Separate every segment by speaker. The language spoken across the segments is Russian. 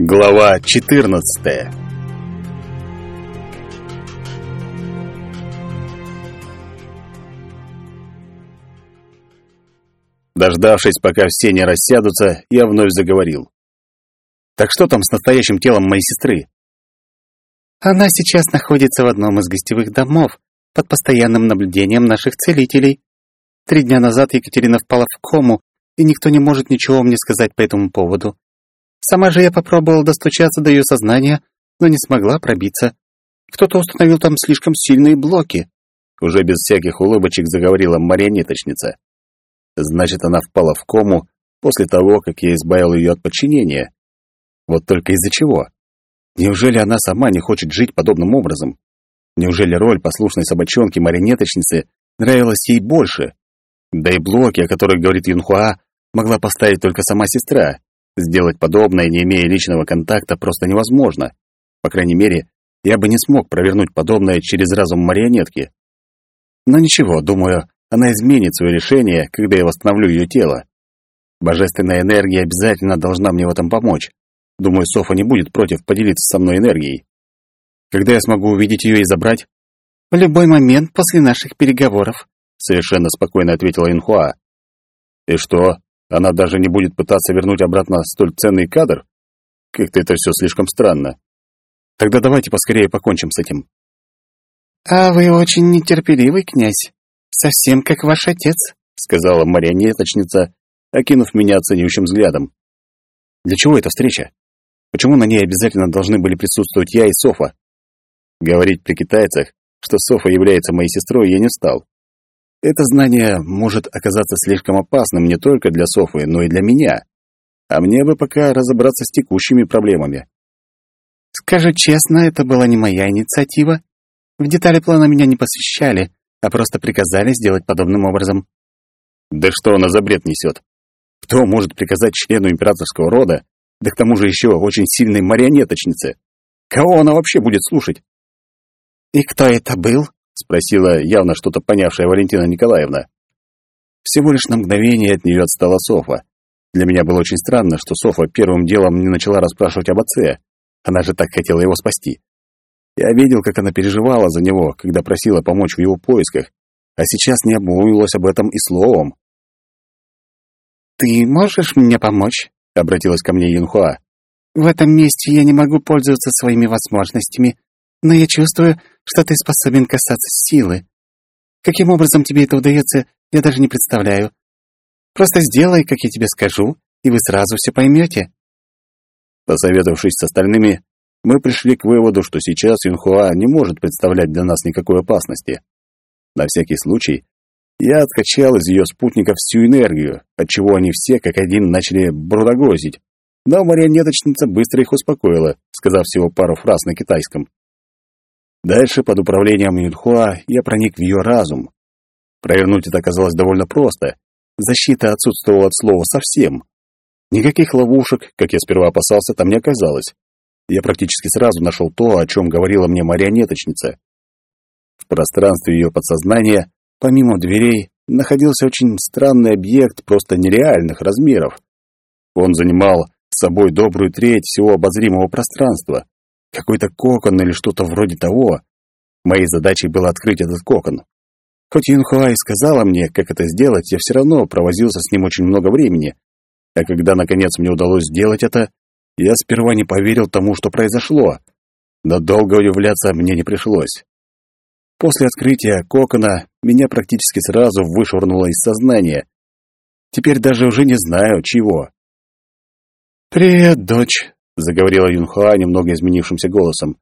Speaker 1: Глава 14. Дождавшись, пока все не рассядутся, я вновь заговорил. Так что там с настоящим телом моей сестры?
Speaker 2: Она сейчас находится в одном из гостевых домов под постоянным наблюдением наших целителей. Три дня назад Екатерина впала в кому, и никто не может ничего мне сказать по этому поводу. Сама же я попробовала достучаться до ее сознания, но не смогла пробиться. Кто-то установил там слишком сильные блоки.
Speaker 1: Уже без всяких улыбочек заговорила марионеточница. Значит, она впала в кому после того, как я избавил ее от подчинения. Вот только из-за чего? Неужели она сама не хочет жить подобным образом? Неужели роль послушной собачонки-марионеточницы нравилась ей больше? Да и блоки, о которых говорит Юнхуа, могла поставить только сама сестра. Сделать подобное, не имея личного контакта, просто невозможно. По крайней мере, я бы не смог провернуть подобное через разум марионетки. Но ничего, думаю, она изменит свое решение, когда я восстановлю ее тело. Божественная энергия обязательно должна мне в этом помочь. Думаю, Софа не будет против поделиться со мной энергией. Когда я смогу увидеть ее и забрать?
Speaker 2: В любой момент после наших переговоров,
Speaker 1: совершенно спокойно ответила Инхуа. И что, она даже не будет пытаться вернуть обратно столь ценный кадр? Как-то это все слишком странно. Тогда давайте поскорее покончим с этим.
Speaker 2: «А вы очень нетерпеливый, князь. Совсем как ваш отец», —
Speaker 1: сказала марионеточница, окинув меня оценивающим взглядом. «Для чего эта встреча? Почему на ней обязательно должны были присутствовать я и Софа?» Говорить при китайцах, что Софа является моей сестрой, я не стал. Это знание может оказаться слишком опасным не только для Софы, но и для меня. А мне бы пока разобраться с текущими проблемами.
Speaker 2: Скажу честно, это была не моя инициатива. В детали плана меня не посвящали, а просто приказали сделать подобным образом.
Speaker 1: Да что она за бред несет? Кто может приказать члену императорского рода, да к тому же еще очень сильной марионеточнице? Кого она вообще будет слушать?
Speaker 2: «И кто это был?»
Speaker 1: — спросила явно что-то понявшая Валентина Николаевна. Всего лишь на мгновение от нее отстала Софа. Для меня было очень странно, что Софа первым делом не начала расспрашивать об отце. Она же так хотела его спасти. Я видел, как она переживала за него, когда просила помочь в его поисках, а сейчас не обмолвилась об этом и словом.
Speaker 2: «Ты можешь мне помочь?» — обратилась ко мне Юнхуа. «В этом месте я не могу пользоваться своими возможностями, но я чувствую, что ты способен касаться силы. Каким образом тебе это удается, я даже не представляю. Просто сделай, как я тебе скажу, и вы сразу все поймете».
Speaker 1: Посоветовавшись с остальными, мы пришли к выводу, что сейчас Юнхуа не может представлять для нас никакой опасности. На всякий случай я откачал из ее спутников всю энергию, отчего они все как один начали брудогозить. Но марионеточница быстро их успокоила, сказав всего пару фраз на китайском. Дальше, под управлением Юнхуа, я проник в ее разум. Провернуть это оказалось довольно просто. Защита отсутствовала от слова совсем. Никаких ловушек, как я сперва опасался, там не оказалось. Я практически сразу нашел то, о чем говорила мне марионеточница. В пространстве ее подсознания, помимо дверей, находился очень странный объект просто нереальных размеров. Он занимал собой добрую треть всего обозримого пространства. Какой-то кокон или что-то вроде того. Моей задачей было открыть этот кокон. Хоть Юнхуа и сказала мне, как это сделать, я все равно провозился с ним очень много времени. А когда, наконец, мне удалось сделать это, я сперва не поверил тому, что произошло. Но долго удивляться мне не пришлось. После открытия кокона меня практически сразу вышвырнуло из сознания. Теперь даже уже не знаю, чего.
Speaker 2: «Привет, дочь»,
Speaker 1: заговорила Юнхуа немного изменившимся голосом.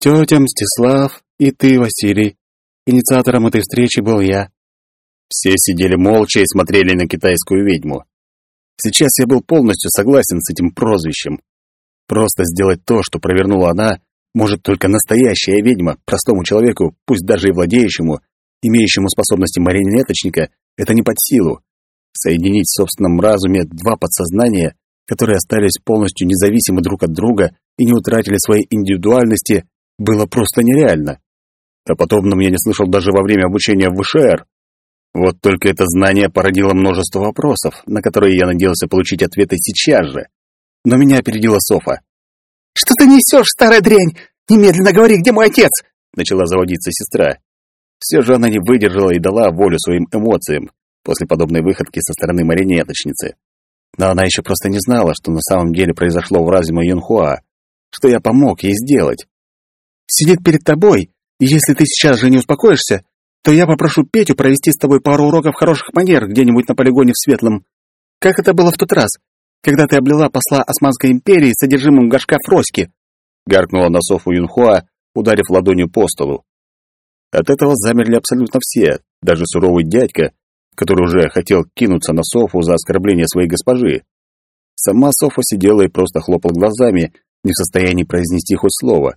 Speaker 2: «Тетя Мстислав и ты, Василий. Инициатором этой встречи был я».
Speaker 1: Все сидели молча и смотрели на китайскую ведьму. Сейчас я был полностью согласен с этим прозвищем. Просто сделать то, что провернула она, может только настоящая ведьма, простому человеку, пусть даже и владеющему, имеющему способности марионеточника, это не под силу. Соединить в собственном разуме два подсознания которые остались полностью независимы друг от друга и не утратили своей индивидуальности, было просто нереально. О подобном я не слышал даже во время обучения в ВШР. Вот только это знание породило множество вопросов, на которые я надеялся получить ответы сейчас же. Но меня опередила Софа.
Speaker 2: «Что ты несешь, старая дрянь? Немедленно говори, где мой отец!» Начала заводиться сестра.
Speaker 1: Все же она не выдержала и дала волю своим эмоциям после подобной выходки со стороны марионеточницы. Но она еще просто не знала, что на самом деле произошло в разуме Юнхуа, что я помог ей сделать.
Speaker 2: «Сидит перед тобой, и если ты сейчас же не успокоишься, то я попрошу Петю провести с тобой пару уроков хороших манер где-нибудь на полигоне в Светлом. Как это было в тот раз, когда ты облила посла Османской империи содержимым горшка Фроськи?»
Speaker 1: Гаркнула на Софу Юнхуа, ударив ладонью по столу. От этого замерли абсолютно все, даже суровый дядька, который уже хотел кинуться на Софу за оскорбление своей госпожи. Сама Софа сидела и просто хлопала глазами, не в состоянии произнести хоть слово.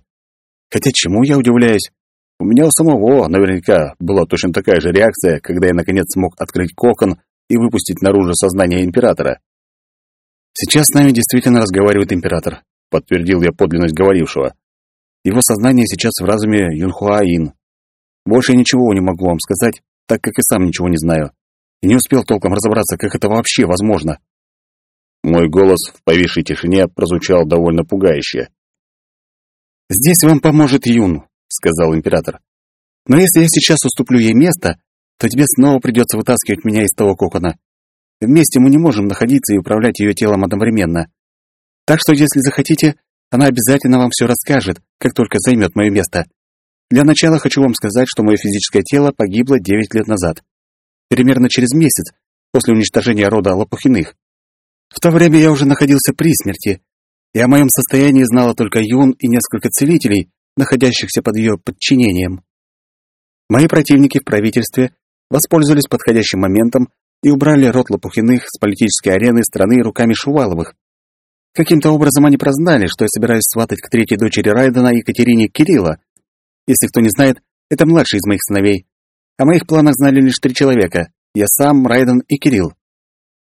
Speaker 1: Хотя чему я удивляюсь? У меня у самого наверняка была точно такая же реакция, когда я наконец смог открыть кокон и выпустить наружу сознание императора. «Сейчас с нами действительно разговаривает император», — подтвердил я подлинность говорившего. «Его сознание сейчас в разуме Юнхуаин. Больше я ничего не могу вам сказать, так как и сам ничего не знаю. И не успел толком разобраться, как это вообще возможно». Мой голос в повисшей тишине прозвучал довольно пугающе. «Здесь вам поможет Юн», — сказал император. «Но если я сейчас уступлю ей место, то тебе снова придется вытаскивать меня из того кокона. Вместе мы не можем находиться и управлять ее телом одновременно. Так что, если захотите, она обязательно вам все расскажет, как только займет мое место. Для начала хочу вам сказать, что мое физическое тело погибло 9 лет назад. Примерно через месяц после уничтожения рода Лопухиных. В то время я уже находился при смерти, и о моем состоянии знала только Юн и несколько целителей, находящихся под ее подчинением. Мои противники в правительстве воспользовались подходящим моментом и убрали род Лопухиных с политической арены страны руками Шуваловых. Каким-то образом они прознали, что я собираюсь сватать к третьей дочери Райдена Екатерине Кирилла. Если кто не знает, это младший из моих сыновей. О моих планах знали лишь три человека — я сам, Райден и Кирилл.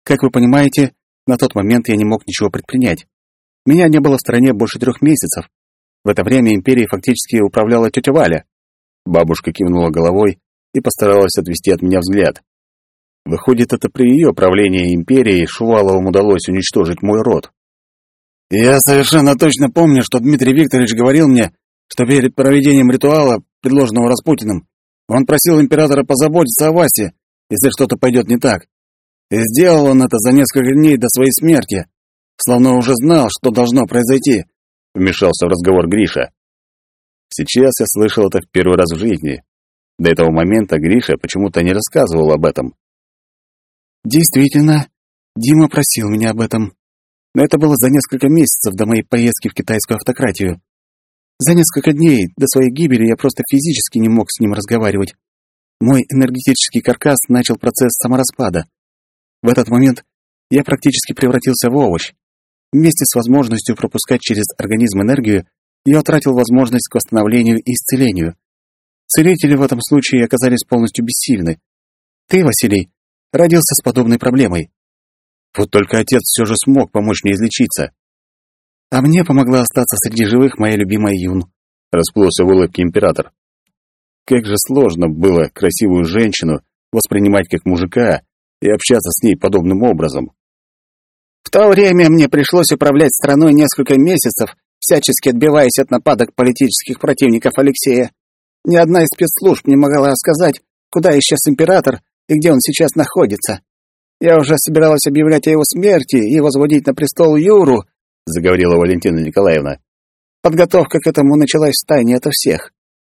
Speaker 1: Как вы понимаете, на тот момент я не мог ничего предпринять. Меня не было в стране больше трех месяцев. В это время империей фактически управляла тетя Валя. Бабушка кивнула головой и постаралась отвести от меня взгляд. Выходит, это при ее правлении империей Шуваловым удалось уничтожить мой род. Я совершенно точно помню, что Дмитрий Викторович говорил мне, что перед проведением ритуала, предложенного Распутиным, он просил императора позаботиться о Васе, если что-то пойдет не так. И сделал он это за несколько дней до своей смерти, словно уже знал, что должно произойти, вмешался в разговор Гриша. Сейчас я слышал это в первый раз в жизни. До этого момента Гриша почему-то не рассказывал об этом. Действительно, Дима просил меня об этом. Но это было за несколько месяцев до моей поездки в китайскую автократию. За несколько дней до своей гибели я просто физически не мог с ним разговаривать. Мой энергетический каркас начал процесс самораспада. В этот момент я практически превратился в овощ. Вместе с возможностью пропускать через организм энергию, я утратил возможность к восстановлению и исцелению. Целители в этом случае оказались полностью бессильны. Ты, Василий, родился с подобной проблемой. Вот только отец все же смог помочь мне излечиться. А мне помогла остаться среди живых моя любимая Юн. Расплылся в улыбке император. Как же сложно было красивую женщину воспринимать как мужика и общаться с ней подобным образом.
Speaker 2: В то время мне пришлось управлять страной несколько месяцев, всячески отбиваясь от нападок политических противников Алексея. Ни одна из спецслужб не могла сказать, куда исчез император и где он сейчас находится. Я уже собиралась объявлять о его смерти и возводить на престол Юру, заговорила Валентина Николаевна. Подготовка к этому началась в тайне ото всех.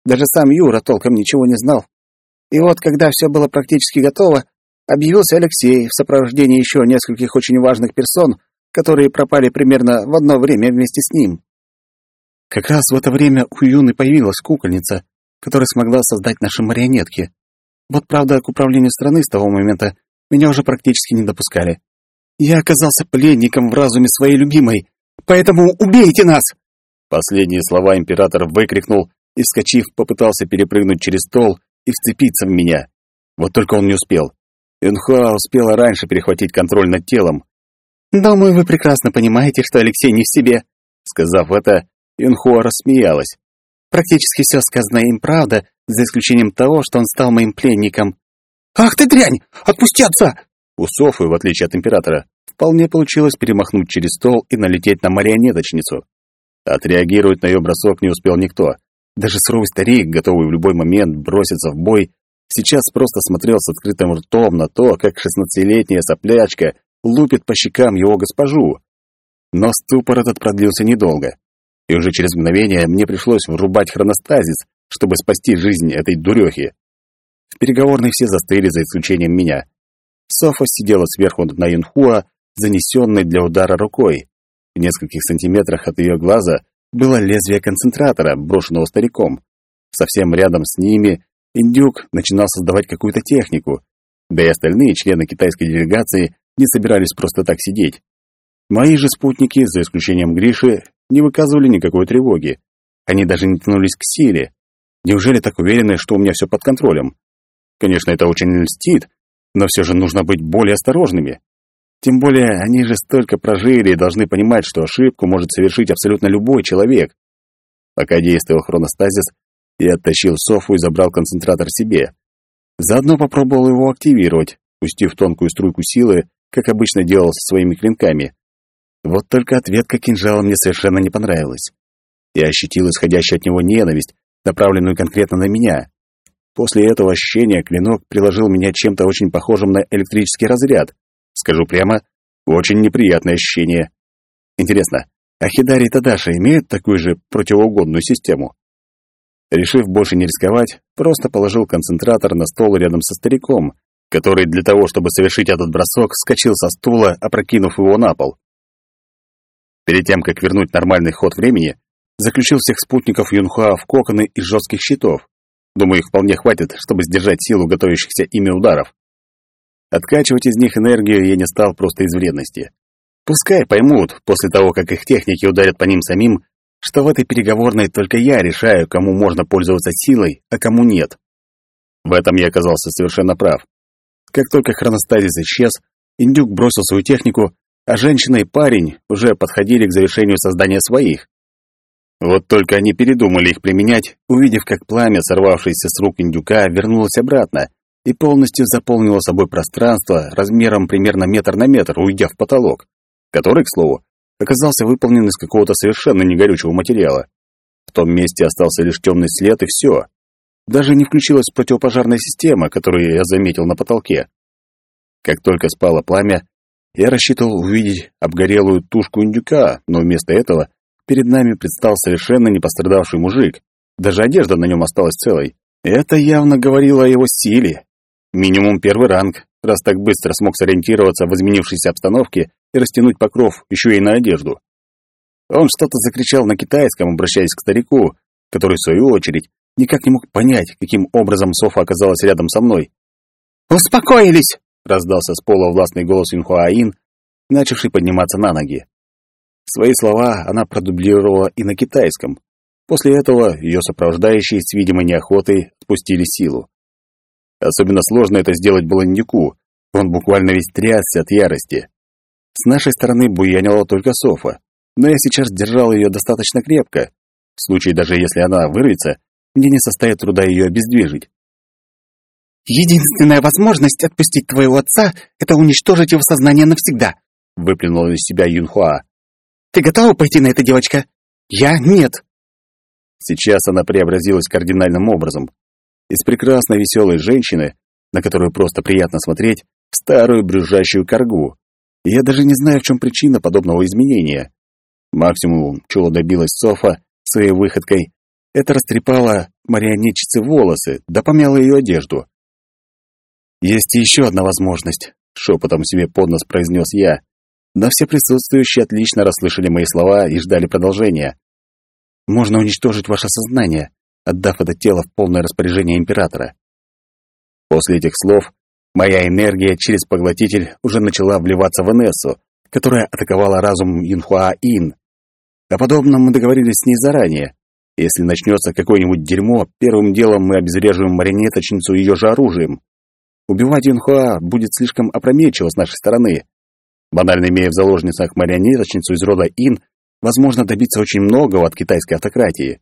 Speaker 2: Даже сам Юра толком ничего не знал. И вот, когда все было практически готово, объявился Алексей в сопровождении еще нескольких очень важных персон, которые пропали примерно в одно время вместе с ним. Как раз в это время у Юны появилась кукольница, которая смогла создать наши марионетки. Вот правда, к управлению страны с того момента меня уже практически не допускали. Я оказался пленником в разуме своей любимой, поэтому убейте нас!»
Speaker 1: Последние слова император выкрикнул и, вскочив, попытался перепрыгнуть через стол и вцепиться в меня. Вот только он не успел. Юнхуа успела раньше перехватить контроль над телом.
Speaker 2: «Думаю, вы прекрасно понимаете, что Алексей не в себе».
Speaker 1: Сказав это, Юнхуа рассмеялась.
Speaker 2: «Практически все сказанное им правда, за исключением того, что он стал моим пленником». «Ах ты дрянь! Отпусти отца!»
Speaker 1: У Софы, в отличие от императора, вполне получилось перемахнуть через стол и налететь на марионеточницу. Отреагировать на ее бросок не успел никто. Даже суровый старик, готовый в любой момент броситься в бой, сейчас просто смотрел с открытым ртом на то, как шестнадцатилетняя соплячка лупит по щекам его госпожу. Но ступор этот продлился недолго, и уже через мгновение мне пришлось врубать хроностазис, чтобы спасти жизнь этой дурехи. В переговорной все застыли, за исключением меня. Софа сидела сверху на Юнхуа, занесенной для удара рукой. В нескольких сантиметрах от ее глаза было лезвие концентратора, брошенного стариком. Совсем рядом с ними индюк начинал создавать какую-то технику, да и остальные члены китайской делегации не собирались просто так сидеть. Мои же спутники, за исключением Гриши, не выказывали никакой тревоги. Они даже не тянулись к силе. Неужели так уверены, что у меня все под контролем? Конечно, это очень льстит, но все же нужно быть более осторожными. Тем более, они же столько прожили и должны понимать, что ошибку может совершить абсолютно любой человек. Пока действовал хроностазис, я оттащил Софу и забрал концентратор себе. Заодно попробовал его активировать, пустив тонкую струйку силы, как обычно делал со своими клинками. Вот только ответка кинжала мне совершенно не понравилась. Я ощутил исходящую от него ненависть, направленную конкретно на меня. После этого ощущения клинок приложил меня чем-то очень похожим на электрический разряд. Скажу прямо, очень неприятное ощущение. Интересно, а Хидари и Тадаши имеют такую же противоугодную систему? Решив больше не рисковать, просто положил концентратор на стол рядом со стариком, который для того, чтобы совершить этот бросок, вскочил со стула, опрокинув его на пол. Перед тем, как вернуть нормальный ход времени, заключил всех спутников Юнхуа в коконы из жестких щитов. Думаю, их вполне хватит, чтобы сдержать силу готовящихся ими ударов. Откачивать из них энергию я не стал просто из вредности. Пускай поймут, после того, как их техники ударят по ним самим, что в этой переговорной только я решаю, кому можно пользоваться силой, а кому нет. В этом я оказался совершенно прав. Как только хроностазис исчез, индюк бросил свою технику а женщина и парень уже подходили к завершению создания своих. Вот только они передумали их применять, увидев, как пламя, сорвавшееся с рук индюка, вернулось обратно и полностью заполнило собой пространство размером примерно метр на метр, уйдя в потолок, который, к слову, оказался выполнен из какого-то совершенно негорючего материала. В том месте остался лишь темный след и все. Даже не включилась противопожарная система, которую я заметил на потолке. Как только спало пламя, я рассчитывал увидеть обгорелую тушку индюка, но вместо этого перед нами предстал совершенно не пострадавший мужик. Даже одежда на нем осталась целой. Это явно говорило о его силе. Минимум первый ранг, раз так быстро смог сориентироваться в изменившейся обстановке и растянуть покров еще и на одежду. Он что-то закричал на китайском, обращаясь к старику, который, в свою очередь, никак не мог понять, каким образом Софа оказалась рядом со мной.
Speaker 2: «Успокоились!»
Speaker 1: раздался с пола властный голос Юнхуаин, начавший подниматься на ноги. Свои слова она продублировала и на китайском. После этого ее сопровождающие с видимой неохотой спустили силу. Особенно сложно это сделать было Нику. Он буквально весь трясся от ярости. С нашей стороны буянила только Софа, но я сейчас держал ее достаточно крепко. В случае даже если она вырвется, мне не составит труда ее обездвижить.
Speaker 2: «Единственная возможность отпустить твоего отца — это уничтожить его сознание навсегда», —
Speaker 1: выплюнула из себя Юнхуа.
Speaker 2: «Ты готова пойти на это, девочка?» «Я — нет».
Speaker 1: Сейчас она преобразилась кардинальным образом. Из прекрасной веселой женщины, на которую просто приятно смотреть, в старую брюзжащую коргу. И я даже не знаю, в чем причина подобного изменения. Максимум, чего добилась Софа своей выходкой, это растрепала марионетчице волосы, да помяла ее одежду. «Есть еще одна возможность», — шепотом себе под нос произнес я. Но все присутствующие отлично расслышали мои слова и ждали продолжения. «Можно уничтожить ваше сознание, отдав это тело в полное распоряжение императора». После этих слов моя энергия через поглотитель уже начала вливаться в Энессу, которая атаковала разум Юнхуа-Ин. О подобном мы договорились с ней заранее. Если начнется какое-нибудь дерьмо, первым делом мы обезвреживаем марионеточницу ее же оружием. Убивать Юнхуа будет слишком опрометчиво с нашей стороны. Банально имея в заложницах марионеточницу из рода Ин, возможно добиться очень многого от китайской автократии.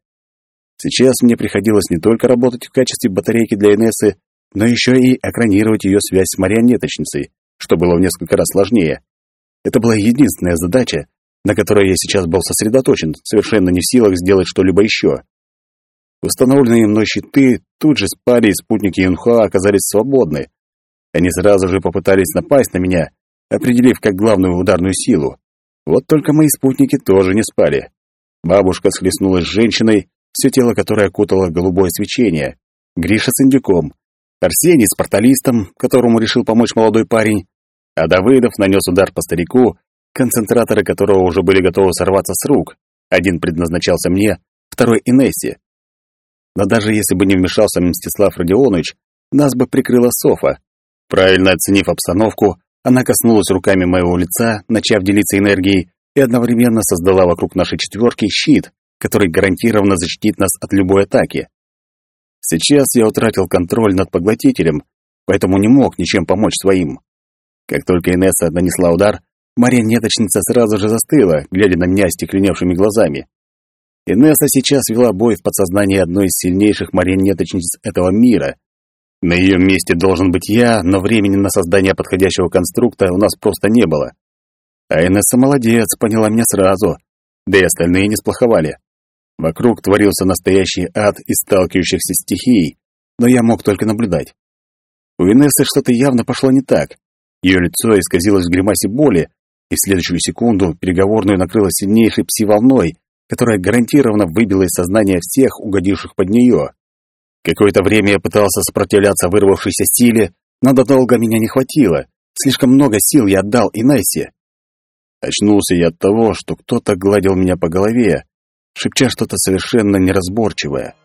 Speaker 1: Сейчас мне приходилось не только работать в качестве батарейки для Инессы, но еще и экранировать ее связь с марионеточницей, что было в несколько раз сложнее. Это была единственная задача, на которой я сейчас был сосредоточен, совершенно не в силах сделать что-либо еще. Установленные мной щиты тут же спали, и спутники Юнхуа оказались свободны. Они сразу же попытались напасть на меня, определив как главную ударную силу. Вот только мои спутники тоже не спали. Бабушка схлестнулась с женщиной, все тело которой окутало голубое свечение. Гриша с индюком. Арсений с порталистом, которому решил помочь молодой парень. А Давыдов нанес удар по старику, концентраторы которого уже были готовы сорваться с рук. Один предназначался мне, второй — Инессе. Но даже если бы не вмешался Мстислав Родионович, нас бы прикрыла Софа. Правильно оценив обстановку, она коснулась руками моего лица, начав делиться энергией, и одновременно создала вокруг нашей четверки щит, который гарантированно защитит нас от любой атаки. Сейчас я утратил контроль над поглотителем, поэтому не мог ничем помочь своим. Как только Инесса нанесла удар, Мария-неточница сразу же застыла, глядя на меня стекленевшими глазами. Инесса сейчас вела бой в подсознании одной из сильнейших марионеточниц этого мира. На ее месте должен быть я, но времени на создание подходящего конструкта у нас просто не было. А Инесса молодец, поняла меня сразу. Да и остальные не сплоховали. Вокруг творился настоящий ад из сталкивающихся стихий, но я мог только наблюдать. У Инессы что-то явно пошло не так. Ее лицо исказилось в гримасе боли, и в следующую секунду переговорную накрыло сильнейшей пси-волной, которая гарантированно выбила из сознания всех, угодивших под нее. Какое-то время я пытался сопротивляться вырвавшейся силе, но долго меня не хватило. Слишком много сил я отдал Инессе. Очнулся я от того, что кто-то гладил меня по голове, шепча что-то совершенно неразборчивое.